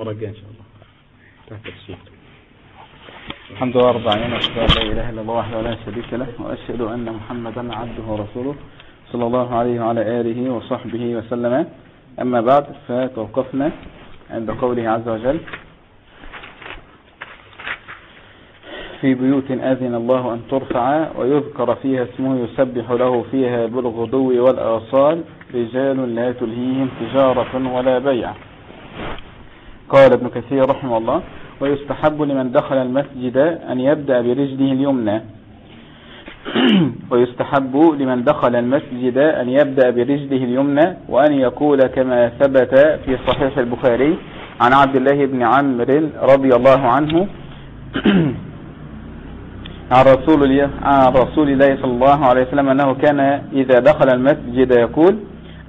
الجاية إن شاء الله. الحمد لله رب العالمين وأشهد أن لا إله إلا الله وحده لا شريك له وأشهد أن محمدا عبده ورسوله صلى الله عليه وعلى آله وصحبه وسلم. أما بعد فتوقفنا عند قوله عز وجل في بيوت أذن الله أن ترفع ويذكر فيها اسمه يسبح له فيها بالغدو والآصال رجال لا تلهيهم تجارة ولا بيع. قال ابن كثير رحمه الله ويستحب لمن دخل المسجد أن يبدأ برجله اليمنى. ويستحب لمن دخل المسجد أن يبدأ برجله اليمنى وأن يقول كما ثبت في صحيح البخاري عن عبد الله بن عمرو رضي الله عنه عن رسول الله صلى الله عليه وسلم أنه كان إذا دخل المسجد يقول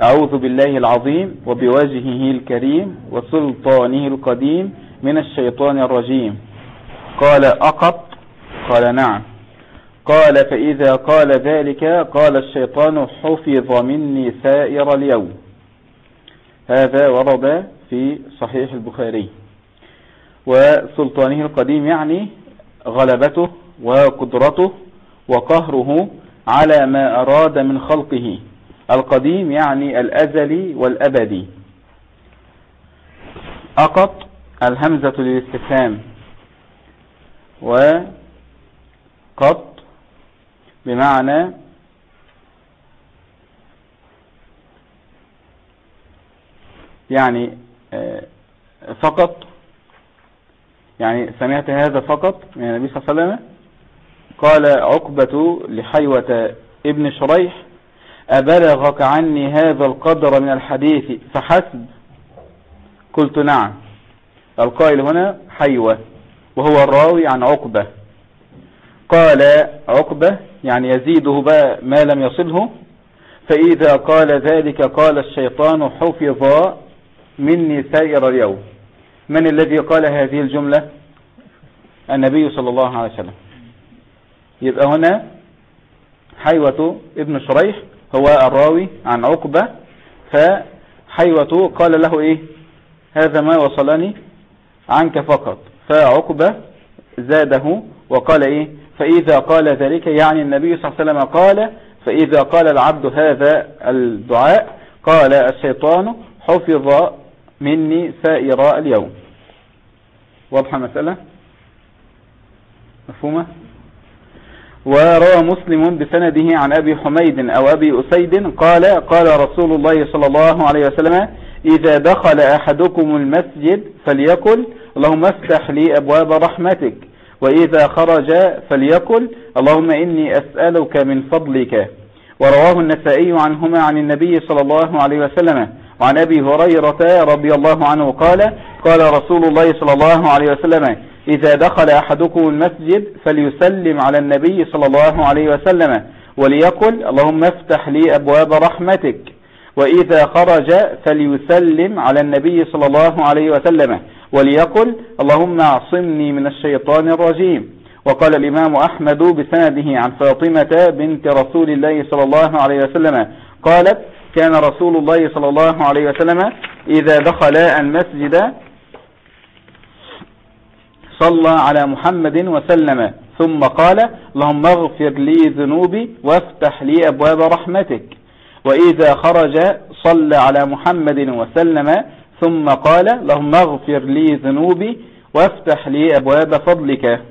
أعوذ بالله العظيم وبوجهه الكريم وسلطانه القديم من الشيطان الرجيم. قال أقط؟ قال نعم. قال فإذا قال ذلك قال الشيطان حفظ مني سائر اليوم. هذا ورد في صحيح البخاري. وسلطانه القديم يعني غلبته وقدرته وقهره على ما أراد من خلقه. القديم يعني الأزلي والأبدي. أقط الهمزة للاستفهام وقط بمعنى يعني آه، فقط. يعني سمعت هذا فقط من النبي صلى الله عليه وسلم؟ قال عقبة لحيوة ابن شريح أبلغك عني هذا القدر من الحديث فحسب. قلت نعم. القائل هنا حيوة وهو الراوي عن عقبة. قال عقبة يعني يزيده بقى ما لم يصله. فإذا قال ذلك قال الشيطان حفظ مني سائر اليوم. من الذي قال هذه الجملة؟ النبي صلى الله عليه وسلم. يبقى هنا حيوة ابن شريح هو الراوي عن عقبة فحيوة قال له إيه؟ هذا ما وصلني عنك فقط. فعقبة زاده وقال إيه؟ فإذا قال ذلك يعني النبي صلى الله عليه وسلم قال فإذا قال العبد هذا الدعاء قال الشيطان حفظ مني سائر اليوم. واضحة مسألة مفهومة؟ وروى مسلم بسنده عن أبي حميد أو أبي أسيد قال قال رسول الله صلى الله عليه وسلم إذا دخل أحدكم المسجد فليقل اللهم افتح لي أبواب رحمتك وإذا خرج فليقل اللهم إني أسألك من فضلك. ورواه النسائي عنهما عن النبي صلى الله عليه وسلم وعن أبي هريرة رضي الله عنه قال قال رسول الله صلى الله عليه وسلم إذا دخل أحدكم المسجد فليسلم على النبي صلى الله عليه وسلم وليقل اللهم افتح لي أبواب رحمتك. وإذا خرج فليسلم على النبي صلى الله عليه وسلم وليقل اللهم اعصمني من الشيطان الرجيم. وقال الإمام أحمد بسنده عن فاطمة بنت رسول الله صلى الله عليه وسلم قالت كان رسول الله صلى الله عليه وسلم إذا دخل المسجد صلى على محمد وسلم. ثم قال اللهم اغفر لي ذنوبي وافتح لي أبواب رحمتك. وإذا خرج صلى على محمد وسلم. ثم قال اللهم اغفر لي ذنوبي وافتح لي أبواب فضلك.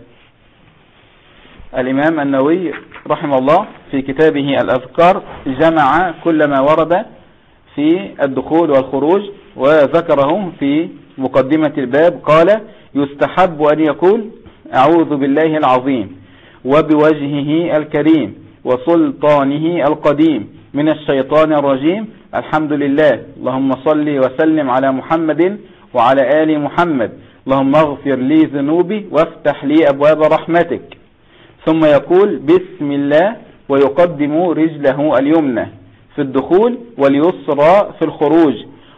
الإمام النووي رحمه الله في كتابه الأذكار جمع كل ما ورد في الدخول والخروج وذكره في مقدمة الباب قال يستحب أن يقول أعوذ بالله العظيم وبوجهه الكريم وسلطانه القديم من الشيطان الرجيم. الحمد لله. اللهم صل وسلم على محمد وعلى آل محمد. اللهم اغفر لي ذنوبي وافتح لي أبواب رحمتك. ثم يقول بسم الله. ويقدم رجله اليمنى في الدخول واليسرى في الخروج.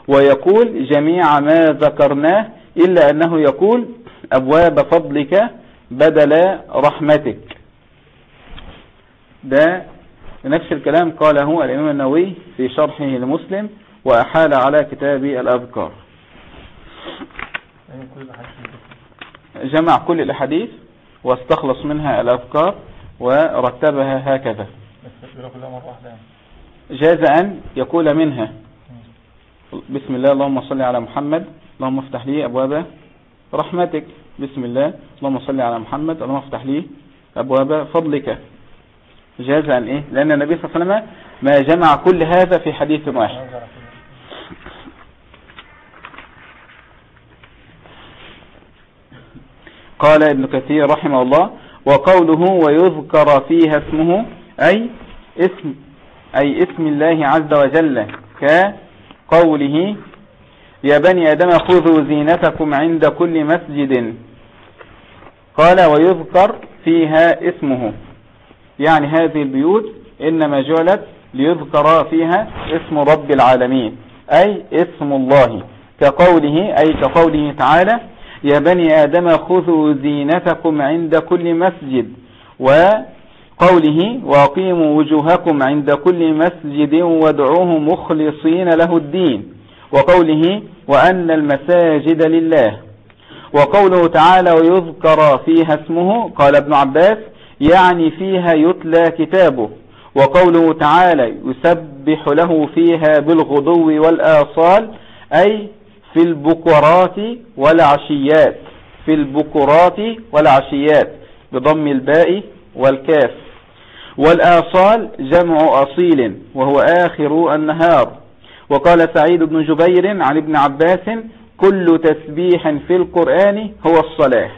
ويقول جميع ما ذكرناه إلا أنه يقول أبواب فضلك بدل رحمتك. ده نفس الكلام قاله الإمام النووي في شرحه لمسلم وأحال على كتاب الأذكار. جمع كل الأحاديث واستخلص منها الأذكار ورتبها هكذا. جاز أن يقول منها. بسم الله اللهم صل على محمد اللهم افتح لي أبواب رحمتك بسم الله اللهم صل على محمد اللهم افتح لي أبواب فضلك جاز أن إيه لأن النبي صلى الله عليه وسلم ما جمع كل هذا في حديث واحد. قال ابن كثير رحمه الله وقوله ويذكر فيها اسمه أي اسم أي اسم الله عز وجل كقوله يا بني آدم خذوا زينتكم عند كل مسجد. قال ويذكر فيها اسمه. يعني هذه البيوت إنما جعلت ليذكر فيها اسم رب العالمين أي اسم الله. كقوله أي كقوله تعالى يا بني آدم خذوا زينتكم عند كل مسجد. وقوله واقيموا وجوهكم عند كل مسجد وادعوه مخلصين له الدين. وقوله وأن المساجد لله. وقوله تعالى ويذكر فيها اسمه قال ابن عباس يعني فيها يتلى كتابه. وقوله تعالى يسبح له فيها بالغدو والآصال أي في البكرات والعشيات. في البكرات والعشيات بضم الباء والكاف. والآصال جمع أصيل وهو آخر النهار. وقال سعيد بن جبير عن ابن عباس كل تسبيح في القرآن هو الصلاة.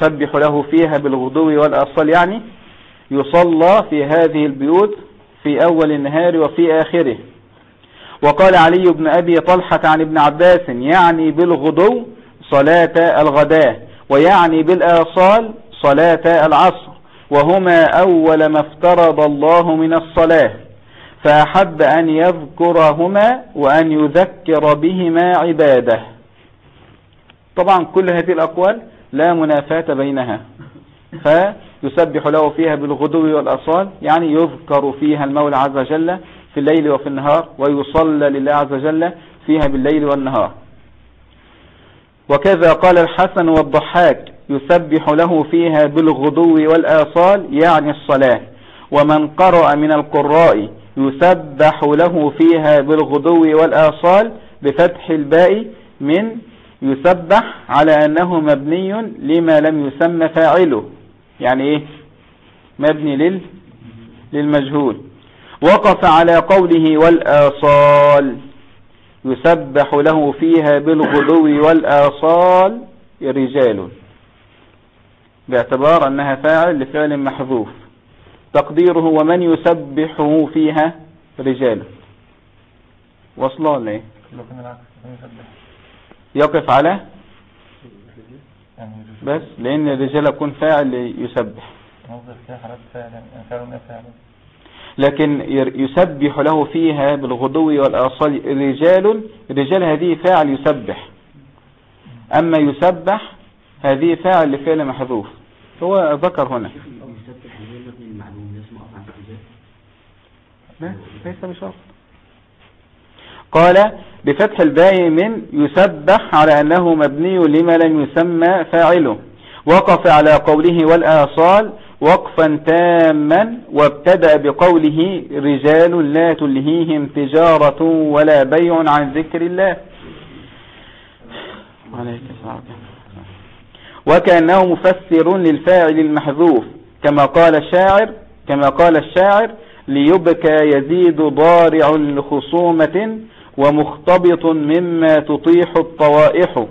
سبح له فيها بالغدو والأصال يعني يصلى في هذه البيوت في أول النهار وفي آخره. وقال علي بن أبي طلحة عن ابن عباس يعني بالغدو صلاة الغداء ويعني بالآصال صلاة العصر. وهما أول ما افترض الله من الصلاة فأحب أن يذكرهما وأن يذكر بهما عباده. طبعا كل هذه الأقوال لا منافاة بينها فيسبح له فيها بالغدو والأصال يعني يذكر فيها المولى عز وجل في الليل وفي النهار ويصلى لله عز وجل فيها بالليل والنهار. وكذا قال الحسن والضحاك يسبح له فيها بالغدو والآصال يعني الصلاة. ومن قرأ من القراء يسبح له فيها بالغدو والآصال بفتح الباء من يسبح على أنه مبني لما لم يسمى فاعله. يعني إيه؟ مبني لل للمجهول. وقف على قوله والآصال. يسبح له فيها بالغدو والآصال. رجال. باعتبار أنها فاعل لفعل محذوف. تقديره ومن يسبحه فيها رجال. وصلا يسبح يقف على؟ بس لأن الرجال يكون فاعل يسبح لكن يسبح له فيها بالغدو والآصال رجال رجال هذه فاعل يسبح. أما يسبح هذه فاعل لفعل محذوف. هو ذكر هنا. ليس بشرط. قال بفتح الباء من يسبح على أنه مبني لما لم يسمى فاعله. وقف على قوله والآصال وقفا تاما وابتدأ بقوله رجال لا تلهيهم تجارة ولا بيع عن ذكر الله. عليك السلام. وكأنه مفسر للفاعل المحذوف كما قال الشاعر كما قال الشاعر ليبكى يزيد ضارع لخصومة ومختبط مما تطيح الطوائح.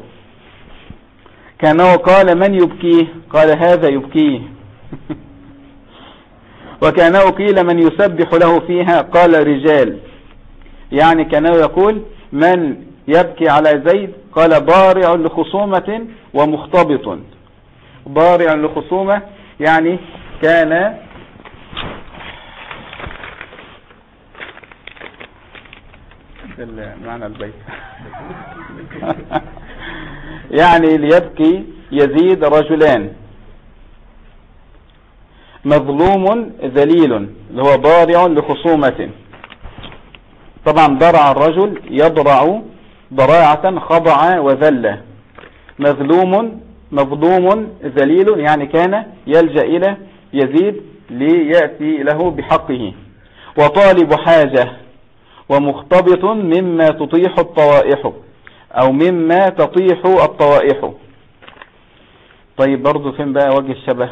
كانه قال من يبكيه؟ قال هذا يبكيه. وكانه قيل من يسبح له فيها؟ قال رجال. يعني كانه يقول من يبكي على زيد قال ضارع لخصومة ومختبط. ضارع لخصومة يعني كان معنى البيت. يعني ليبكي يزيد رجلان. مظلوم ذليل اللي هو ضارع لخصومة. طبعا ضرع الرجل يضرع ضراعة خضع وذل. مظلوم مظلوم ذليل يعني كان يلجأ إلى يزيد ليأتي له بحقه. وطالب حاجة ومختبط مما تطيح الطوائح أو مما تطيح الطوائح. طيب برضو فين بقى وجه الشبه؟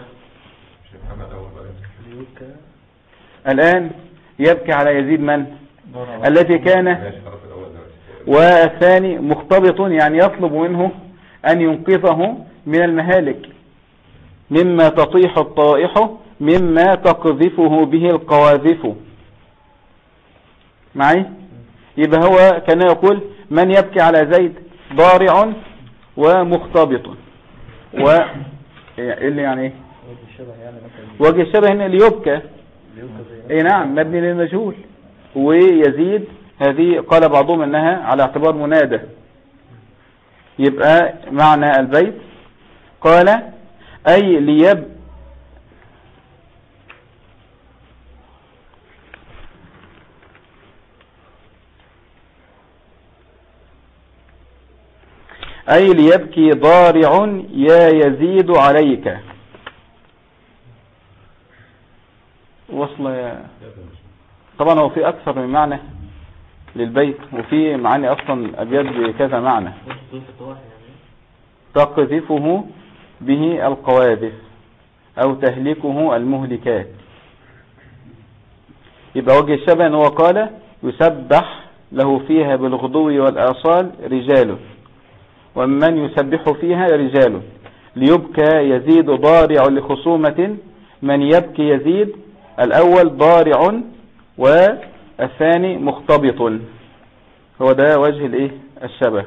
الآن يبكي على يزيد من؟ الذي كان ماشي خلاص الأول دلوقتي والثاني مختبط يعني يطلب منه أن ينقذه من المهالك مما تطيح الطائح مما تقذفه به القواذف. معي؟ يبقى هو كان يقول من يبكي على زيد ضارع ومختبط. و اللي يعني إيه وجه الشبه يعني مثلا وجه الشبه هنا اللي يبكى بيوكا زي اي نعم مبني للمجهول ويزيد هذه قال بعضهم إنها على اعتبار منادى. يبقى معنى البيت. قال أي ليب أي ليبكي ضارع يا يزيد عليك. وصل يا طبعا هو في أكثر من معنى. للبيت وفي معاني أصلا أبيات بكذا معنى. تقذفه به القواذف أو تهلكه المهلكات. يبقى وجه الشبه إن هو قال يسبح له فيها بالغدو والآصال رجال. ومن يسبح فيها رجال. ليبكى يزيد ضارع لخصومة من يبكي يزيد الأول ضارع والثاني مختبط. هو ده وجه الايه؟ الشبه.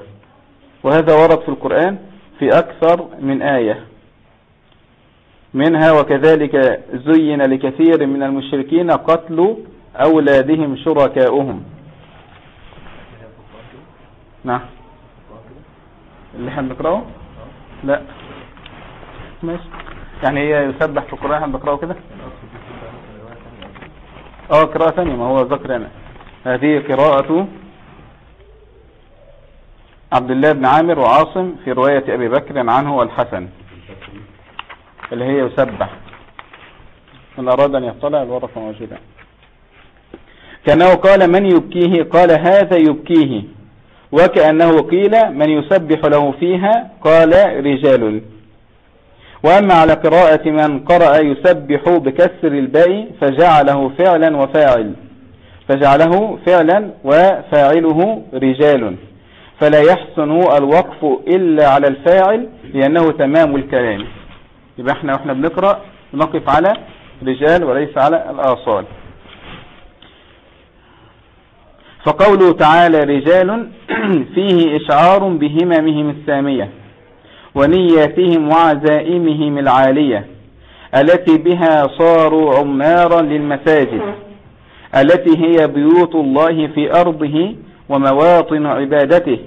وهذا ورد في القرآن في أكثر من آية. منها وكذلك زين لكثير من المشركين قتل أولادهم شركاؤهم. نعم. اللي إحنا بنقرأه؟ لا. ماشي. يعني هي يسبح في القرآن إحنا بنقرأه كده؟ آه قراءة ثانية ما هو ذكر أنا هذه قراءة عبد الله بن عامر وعاصم في رواية أبي بكر عنه والحسن اللي هي يسبح. من أراد أن يطلع الورقة موجودة. كأنه قال من يبكيه؟ قال هذا يبكيه. وكأنه قيل من يسبح له فيها؟ قال رجال. وأما على قراءة من قرأ يسبح بكسر الباء فجعله فعلا وفاعل. فجعله فعلا وفاعله رجال. فلا يحسن الوقف إلا على الفاعل لأنه تمام الكلام. يبقى إحنا وإحنا بنقرأ نقف على رجال وليس على الآصال. فقوله تعالى رجال فيه إشعار بهممهم السامية. ونياتهم وعزائمهم العالية التي بها صاروا عمارا للمساجد التي هي بيوت الله في أرضه ومواطن عبادته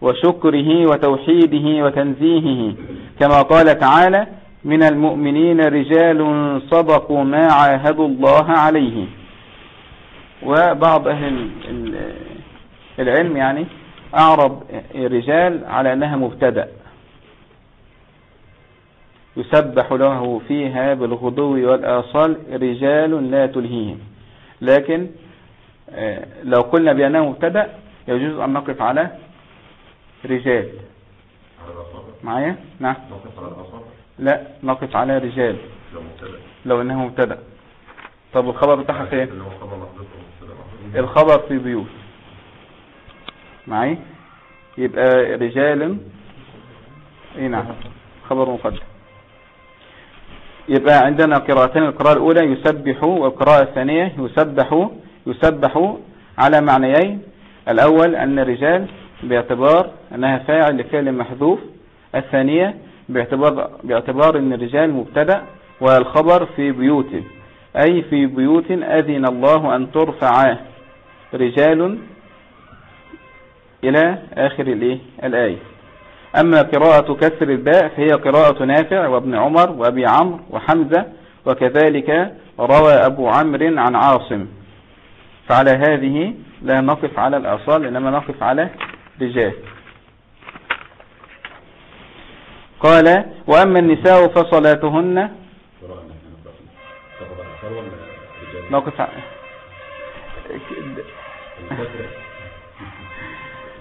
وشكره وتوحيده وتنزيهه. كما قال تعالى من المؤمنين رجال صدقوا ما عاهدوا الله عليه. وبعض أهل العلم يعني أعرب رجال على أنها مبتدأ. يسبح له فيها بالغدو والآصال رجال لا تلهيهم. لكن لو قلنا بأنه مبتدأ يجوز أن نقف على رجال. معايا؟ نعم. لا نقف على رجال. لو أنه مبتدأ. طب الخبر بتاعها فين؟ ومبتدأ محذوف. الخبر في بيوت. معي يبقى رجال. اي نعم. خبر مقدم. يبقى عندنا قراءتين القراءة الأولى يسبح والقراءة الثانية يسبح يسبح على معنيين. الأول أن الرجال باعتبار أنها فاعل لفعل محذوف. الثانية باعتبار, باعتبار أن الرجال مبتدأ. والخبر في بيوت أي في بيوت أذن الله أن ترفع رجال إلى آخر؟ الآية؟ أما قراءة كسر الباء فهي قراءة نافع وابن عمر وأبي عمرو وحمزة وكذلك روى أبو عمرو عن عاصم. فعلى هذه لا نقف على الأصال إنما نقف على رجال. قال وأما النساء فصلاتهن؟ نقف ع- الكسر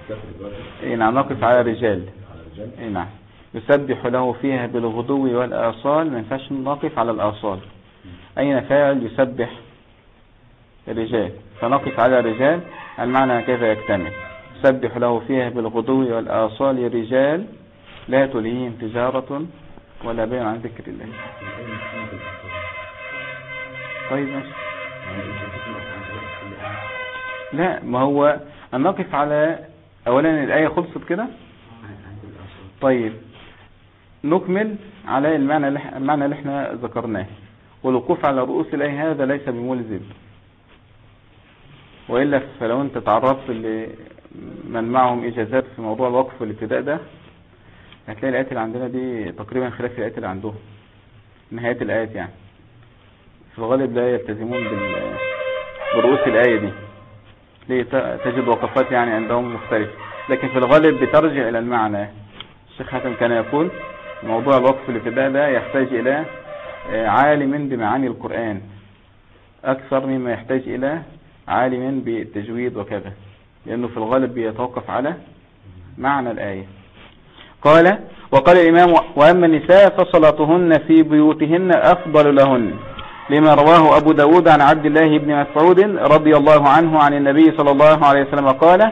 الكسر دلوقتي إيه نعم نقف على رجال. الرجال إيه نعم. يسبح له فيها بالغدو والآصال ما ينفعش نقف على الآصال. أين فاعل يسبح؟ الرجال. فنقف على الرجال المعنى كيف يكتمل. يسبح له فيها بالغدو والآصال رجال لا تلهيهم تجارة ولا بيع عن ذكر الله. طيب ماشي. لا ما هو أن نقف على أولا الآية خلصت كده؟ طيب نكمل على المعنى المعنى اللي إحنا ذكرناه. والوقوف على رؤوس الآية هذا ليس بملزم. وإلا فلو أنت تعرضت لمن معهم إجازات في موضوع الوقف والابتداء ده هتلاقي الآيات اللي عندنا دي تقريبا خلاف الآيات اللي عندهم نهاية الآيات يعني. في الغالب لا يلتزمون برؤوس الآية دي. ليه؟ تجد وقفات يعني عندهم مختلفة. لكن في الغالب بترجع إلى المعنى. الشيخ حاتم كان يقول موضوع الوقف الابتداء ده يحتاج إلى آه، عالم بمعاني القرآن. أكثر مما يحتاج إلى عالم بالتجويد وكذا لأنه في الغالب بيتوقف على معنى الآية. قال وقال الإمام وأما النساء فصلاتهن في بيوتهن أفضل لهن لما رواه أبو داود عن عبد الله بن مسعود رضي الله عنه عن النبي صلى الله عليه وسلم قال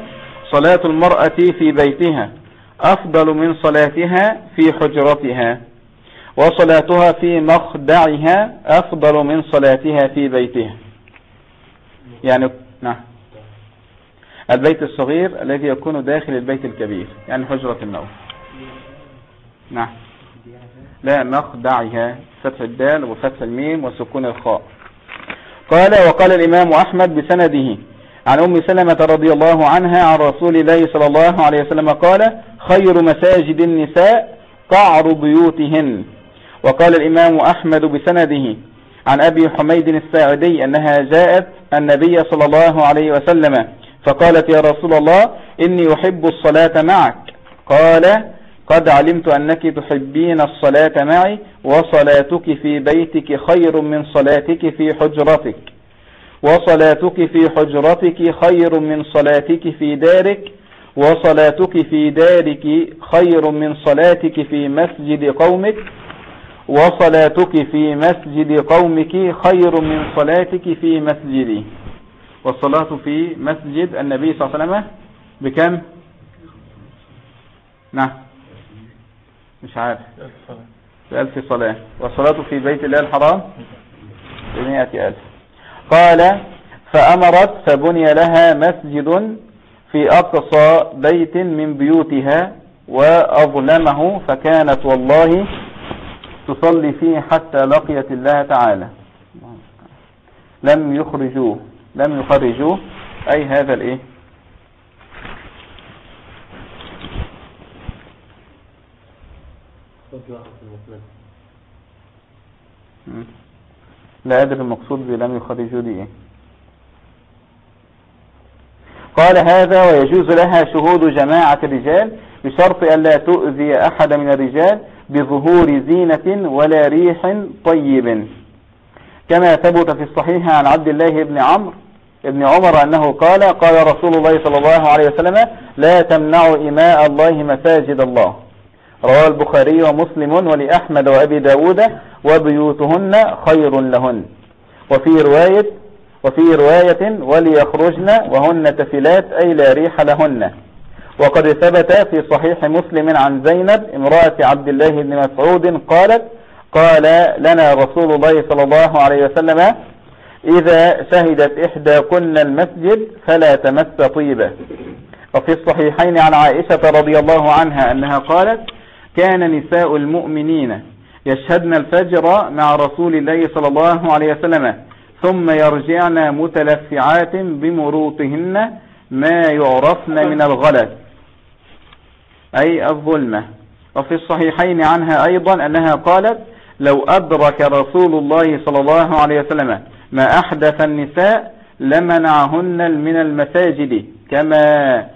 صلاة المرأة في بيتها. أفضل من صلاتها في حجرتها وصلاتها في مخدعها أفضل من صلاتها في بيتها. يعني نعم. البيت الصغير الذي يكون داخل البيت الكبير يعني حجرة النوم. نعم. لا مخدعها فتح الدال وفتح الميم وسكون الخاء. قال وقال الإمام أحمد بسنده عن أم سلمة رضي الله عنها عن رسول الله صلى الله عليه وسلم قال خير مساجد النساء قعر بيوتهن. وقال الإمام أحمد بسنده عن أبي حميد الساعدي أنها جاءت النبي صلى الله عليه وسلم فقالت يا رسول الله إني أحب الصلاة معك. قال قد علمت أنك تحبين الصلاة معي وصلاتك في بيتك خير من صلاتك في حجرتك. وصلاتك في حجرتك خير من صلاتك في دارك وصلاتك في دارك خير من صلاتك في مسجد قومك وصلاتك في مسجد قومك خير من صلاتك في مسجدي. والصلاة في مسجد النبي صلى الله عليه وسلم بكم؟ نعم. مش عارف. بألف صلاة. والصلاة في بيت الله الحرام بمئة ألف. قال فأمرت فبني لها مسجد في أقصى بيت من بيوتها وأظلمه فكانت والله تصلي فيه حتى لقيت الله تعالى. لم يخرجوه لم يخرجوه. أي هذا الإيه. لا أدري المقصود بلم يخرجوا دي إيه. قال هذا ويجوز لها شهود جماعة الرجال بشرط ألا تؤذي أحد من الرجال بظهور زينة ولا ريح طيب. كما ثبت في الصحيح عن عبد الله بن عمرو ابن عمر أنه قال قال رسول الله صلى الله عليه وسلم لا تمنعوا إماء الله مساجد الله. رواه البخاري ومسلم ولأحمد وأبي داود وبيوتهن خير لهن. وفي رواية وفي رواية وليخرجن وهن تفلات أي لا ريح لهن. وقد ثبت في صحيح مسلم عن زينب امرأة عبد الله بن مسعود قالت قال لنا رسول الله صلى الله عليه وسلم إذا شهدت إحداكن المسجد فلا تمس طيبا وفي الصحيحين عن عائشة رضي الله عنها أنها قالت كان نساء المؤمنين يشهدن الفجر مع رسول الله صلى الله عليه وسلم. ثم يرجعن متلفعات بمروطهن ما يعرفن من الغلس أي الظلمة. وفي الصحيحين عنها أيضا أنها قالت لو أدرك رسول الله صلى الله عليه وسلم ما أحدث النساء لمنعهن من المساجد كما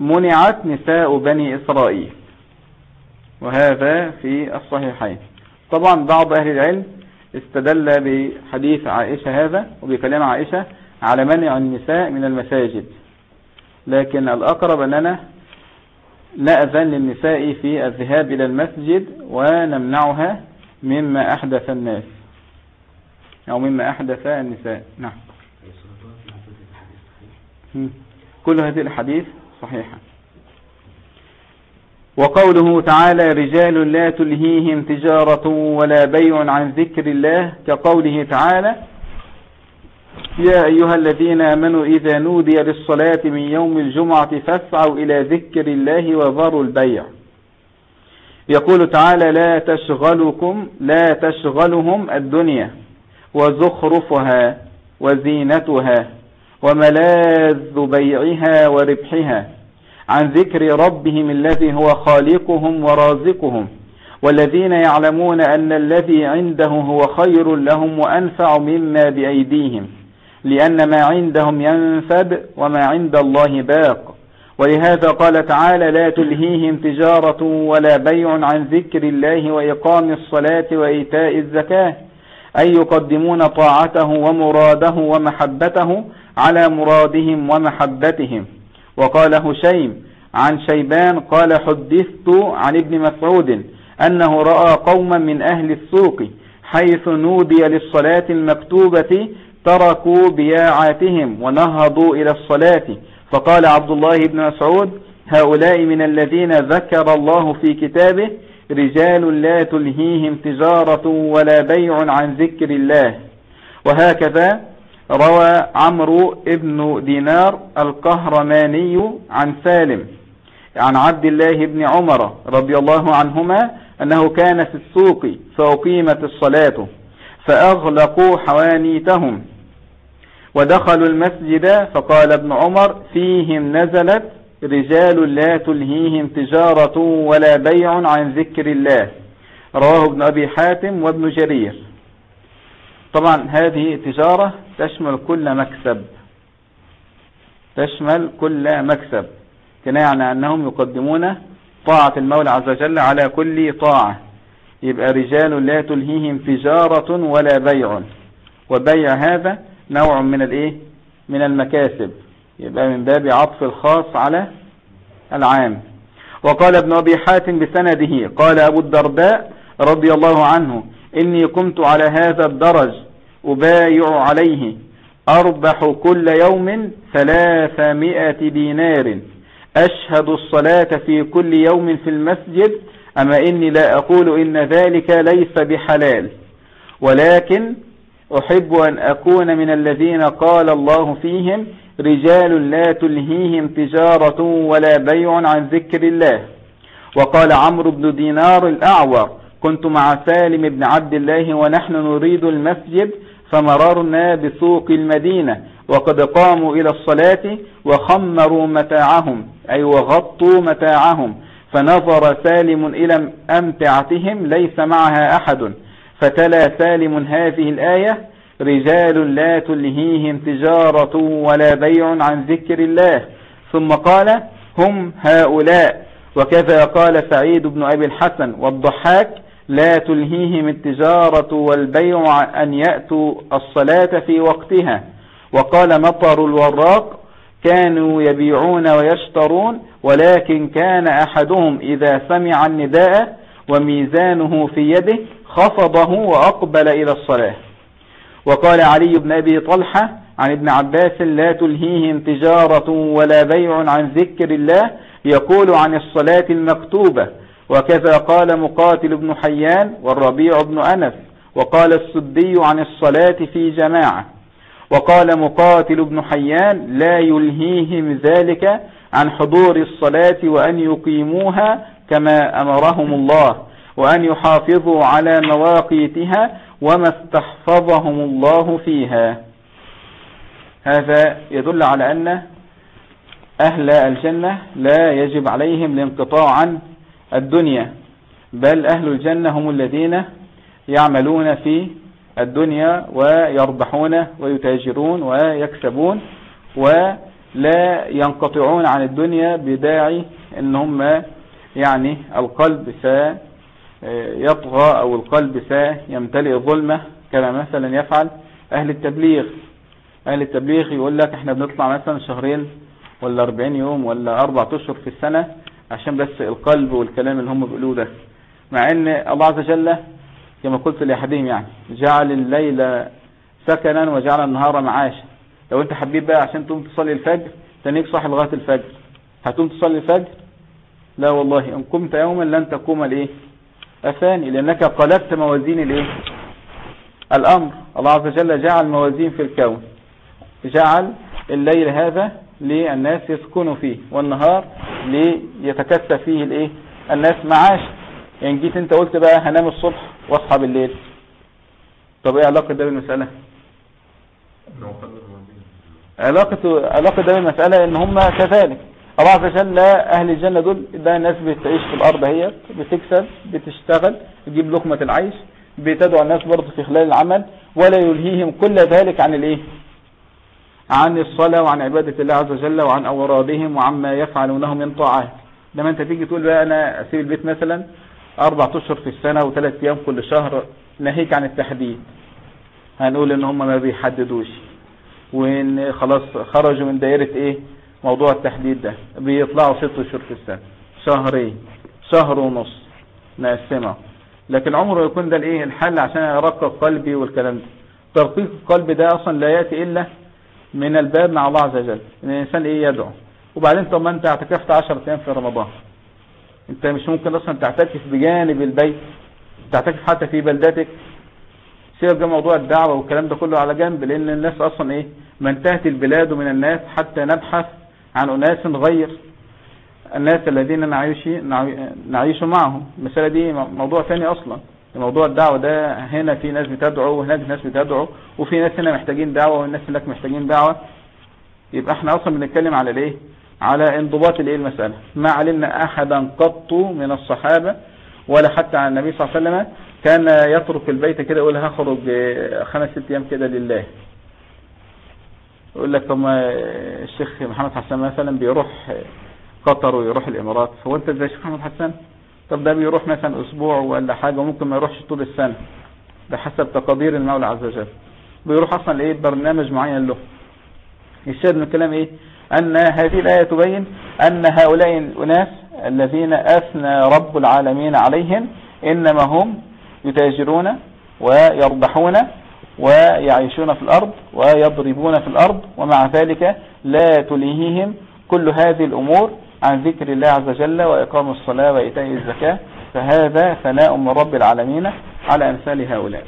منعت نساء بني إسرائيل. وهذا في الصحيحين. طبعا بعض أهل العلم استدل بحديث عائشة هذا وبكلام عائشة على منع النساء من المساجد. لكن الأقرب أننا نأذن للنساء في الذهاب إلى المسجد ونمنعها مما أحدث الناس. أو مما أحدث النساء. نعم. كل هذه الحديث صحيحة. وقوله تعالى رجال لا تلهيهم تجارة ولا بيع عن ذكر الله كقوله تعالى يا أيها الذين آمنوا إذا نودي للصلاة من يوم الجمعة فاسعوا إلى ذكر الله وذروا البيع. يقول تعالى لا تشغلكم لا تشغلهم الدنيا وزخرفها وزينتها وملاذ بيعها وربحها. عن ذكر ربهم الذي هو خالقهم ورازقهم والذين يعلمون أن الذي عنده هو خير لهم وأنفع مما بأيديهم لأن ما عندهم ينفد وما عند الله باق. ولهذا قال تعالى لا تلهيهم تجارة ولا بيع عن ذكر الله وإقام الصلاة وإيتاء الزكاة أي يقدمون طاعته ومراده ومحبته على مرادهم ومحبتهم. وقال هشيم عن شيبان قال حدثت عن ابن مسعود أنه رأى قوما من أهل السوق حيث نودي للصلاة المكتوبة تركوا بياعاتهم ونهضوا إلى الصلاة. فقال عبد الله بن مسعود هؤلاء من الذين ذكر الله في كتابه رجال لا تلهيهم تجارة ولا بيع عن ذكر الله. وهكذا روى عمرو ابن دينار القهرماني عن سالم عن عبد الله بن عمر رضي الله عنهما أنه كان في السوق فأقيمت الصلاة فأغلقوا حوانيتهم ودخلوا المسجد فقال ابن عمر فيهم نزلت رجال لا تلهيهم تجارة ولا بيع عن ذكر الله رواه ابن أبي حاتم وابن جرير طبعا هذه تجارة تشمل كل مكسب. تشمل كل مكسب. كنا يعني أنهم يقدمون طاعة المولى عز وجل على كل طاعة. يبقى رجال لا تلهيهم تجارة ولا بيع. وبيع هذا نوع من الإيه؟ من المكاسب. يبقى من باب عطف الخاص على العام. وقال ابن أبي حاتم بسنده قال أبو الدرداء رضي الله عنه إني قمت على هذا الدرج أبايع عليه. أربح كل يوم ثلاثمائة دينار. أشهد الصلاة في كل يوم في المسجد. أما إني لا أقول إن ذلك ليس بحلال. ولكن أحب أن أكون من الذين قال الله فيهم رجال لا تلهيهم تجارة ولا بيع عن ذكر الله. وقال عمرو بن دينار الأعور كنت مع سالم بن عبد الله ونحن نريد المسجد. فمررنا بسوق المدينة وقد قاموا إلى الصلاة وخمروا متاعهم أي وغطوا متاعهم. فنظر سالم إلى أمتعتهم ليس معها أحد. فتلا سالم هذه الآية رجال لا تلهيهم تجارة ولا بيع عن ذكر الله. ثم قال هم هؤلاء. وكذا قال سعيد بن أبي الحسن والضحاك لا تلهيهم التجارة والبيع أن يأتوا الصلاة في وقتها. وقال مطر الوراق كانوا يبيعون ويشترون ولكن كان أحدهم إذا سمع النداء وميزانه في يده خفضه وأقبل إلى الصلاة. وقال علي بن أبي طلحة عن ابن عباس لا تلهيهم تجارة ولا بيع عن ذكر الله يقول عن الصلاة المكتوبة وكذا قال مقاتل بن حيان والربيع بن أنس وقال السدي عن الصلاة في جماعة وقال مقاتل بن حيان لا يلهيهم ذلك عن حضور الصلاة وأن يقيموها كما أمرهم الله وأن يحافظوا على مواقيتها وما استحفظهم الله فيها. هذا يدل على أن أهل الجنة لا يجب عليهم الانقطاع عن الدنيا. بل أهل الجنة هم الذين يعملون في الدنيا ويربحون ويتاجرون ويكسبون لا ينقطعون عن الدنيا بداعي ان هم يعني القلب سيطغى أو القلب سيمتلئ ظلمة كما مثلا يفعل أهل التبليغ. أهل التبليغ يقول لك إحنا بنطلع مثلا شهرين ولا 40 يوم ولا أربع أشهر في السنة عشان بس القلب والكلام اللي هم بيقولوه ده. مع إن الله عز وجل كما قلت لأحدهم يعني جعل الليل سكنا وجعل النهار معاشا. لو أنت حبيب بقى عشان تقوم تصلي الفجر تنيك صاحي لغاية الفجر. هتقوم تصلي الفجر؟ لا والله. إن قمت يوما لن تقوم الإيه؟ الثاني لأنك قلبت موازين الإيه؟ الأمر. الله عز وجل جعل موازين في الكون. جعل الليل هذا للناس يسكنوا فيه والنهار ليتكسى فيه الإيه؟ الناس معاش. يعني جيت أنت قلت بقى هنام الصبح وأصحى بالليل. طب إيه علاقة ده بالمسألة. علاقة علاقة ده بالمسألة إن هم كذلك. الله عز وجل أهل الجنة دول ده ناس بتعيش في الأرض هي بتكسب بتشتغل تجيب لقمة العيش بتدعو الناس برضه في خلال العمل ولا يلهيهم كل ذلك عن الإيه؟ عن الصلاة وعن عبادة الله عز وجل وعن أورادهم وعما يفعلونه من طاعات. لما انت تيجي تقول بقى أنا أسيب البيت مثلا أربع أشهر في السنة وثلاث أيام كل شهر ناهيك عن التحديد. هنقول إن هم ما بيحددوش. وإن خلاص خرجوا من دائرة إيه؟ موضوع التحديد ده. بيطلعوا ست أشهر في السنة. شهرين. شهر ونص. نقسمها. لكن عمره يكون ده الإيه؟ الحل عشان ارقق قلبي والكلام ده. ترقيق القلب ده أصلا لا يأتي إلا من الباب مع الله عز وجل. ان الإنسان إيه يدعو. وبعدين طب ما أنت اعتكفت 10 أيام في رمضان. أنت مش ممكن أصلا تعتكف بجانب البيت. تعتكف حتى في بلدتك. سيبك ده موضوع الدعوة والكلام ده كله على جنب لأن الناس أصلا إيه؟ ما انتهت البلاد من الناس حتى نبحث عن أناس غير الناس الذين نعيش نعيش معهم. المسألة دي موضوع ثاني أصلا. موضوع الدعوة ده هنا في ناس بتدعو وهناك ناس بتدعو وفي ناس هنا محتاجين دعوة والناس هناك محتاجين دعوة. يبقى إحنا أصلا بنتكلم على الإيه؟ على انضباط الإيه المسألة؟ ما علمنا احدا قط من الصحابة ولا حتى عن النبي صلى الله عليه وسلم. كان يترك البيت كده يقول هخرج خمس ست أيام كده لله. يقول لك طب الشيخ محمد حسن مثلا بيروح قطر ويروح الإمارات. هو أنت زي الشيخ محمد حسن؟ طب ده بيروح مثلا أسبوع ولا حاجة وممكن ما يروحش طول السنة. بحسب تقادير المولى عز وجل. بيروح أصلا إيه برنامج معين له. الشاهد من الكلام إيه؟ أن هذه الآية تبين أن هؤلاء الاناس الذين أثنى رب العالمين عليهم إنما هم يتاجرون ويربحون ويعيشون في الأرض ويضربون في الأرض ومع ذلك لا تلهيهم كل هذه الأمور عن ذكر الله عز وجل وإقام الصلاة وإيتاء الزكاة فهذا ثناء من رب العالمين على أمثال هؤلاء.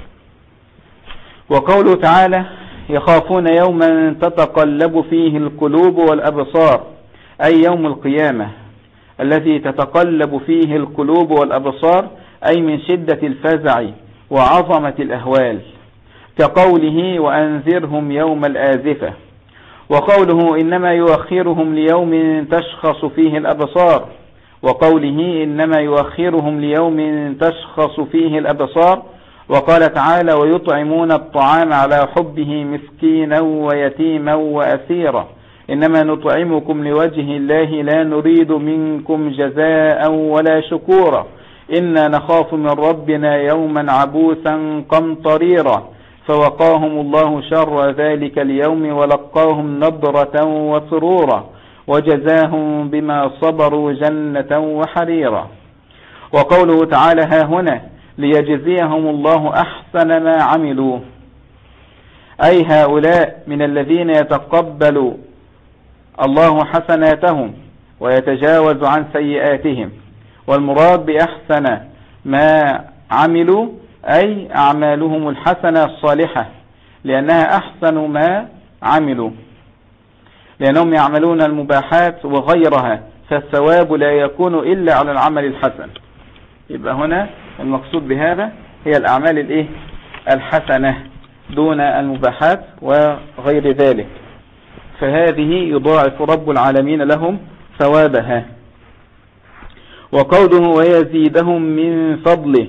وقوله تعالى يخافون يوما تتقلب فيه القلوب والأبصار أي يوم القيامة الذي تتقلب فيه القلوب والأبصار أي من شدة الفزع وعظمة الأهوال كقوله وأنذرهم يوم الآزفة. وقوله إنما يؤخرهم ليوم تشخص فيه الأبصار. وقوله إنما يؤخرهم ليوم تشخص فيه الأبصار. وقال تعالى ويطعمون الطعام على حبه مسكينا ويتيما وأسيرا. إنما نطعمكم لوجه الله لا نريد منكم جزاء ولا شكورا. إنا نخاف من ربنا يوما عبوسا قمطريرا. فوقاهم الله شر ذلك اليوم ولقاهم نضرة وسرورا وجزاهم بما صبروا جنة وحريرا. وقوله تعالى ها هنا ليجزيهم الله أحسن ما عملوا. أي هؤلاء من الذين يتقبل الله حسناتهم ويتجاوز عن سيئاتهم. والمراد بأحسن ما عملوا أي أعمالهم الحسنة الصالحة لأنها أحسن ما عملوا. لأنهم يعملون المباحات وغيرها فالثواب لا يكون إلا على العمل الحسن. يبقى هنا المقصود بهذا هي الأعمال الإيه؟ الحسنة دون المباحات وغير ذلك. فهذه يضاعف رب العالمين لهم ثوابها. وقوله ويزيدهم من فضله.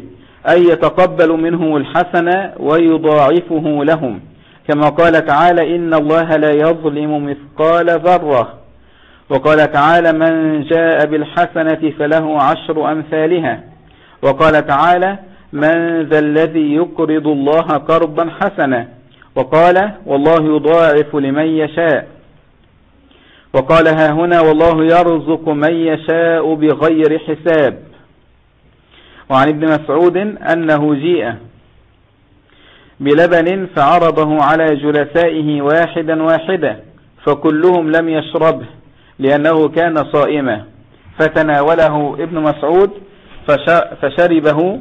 أي يتقبل منهم الحسنة ويضاعفه لهم. كما قال تعالى إن الله لا يظلم مثقال ذرة. وقال تعالى من جاء بالحسنة فله عشر أمثالها. وقال تعالى من ذا الذي يقرض الله قرضا حسنا. وقال والله يضاعف لمن يشاء. وقال ها هنا والله يرزق من يشاء بغير حساب. وعن ابن مسعود أنه جيء بلبن فعرضه على جلسائه واحدا واحدا فكلهم لم يشربه لأنه كان صائما. فتناوله ابن مسعود فشربه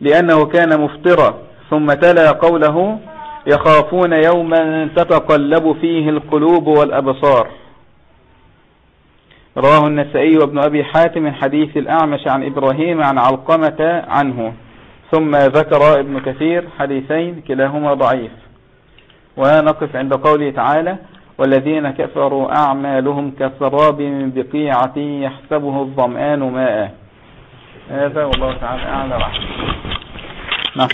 لأنه كان مفطرا. ثم تلا قوله يخافون يوما تتقلب فيه القلوب والأبصار. رواه النسائي وابن أبي حاتم من حديث الأعمش عن إبراهيم عن علقمة عنه. ثم ذكر ابن كثير حديثين كلاهما ضعيف. ونقف عند قوله تعالى والذين كفروا أعمالهم كسراب من بقيعة يحسبه الظمآن ماء. هذا والله تعالى أعلى وعلى نعم.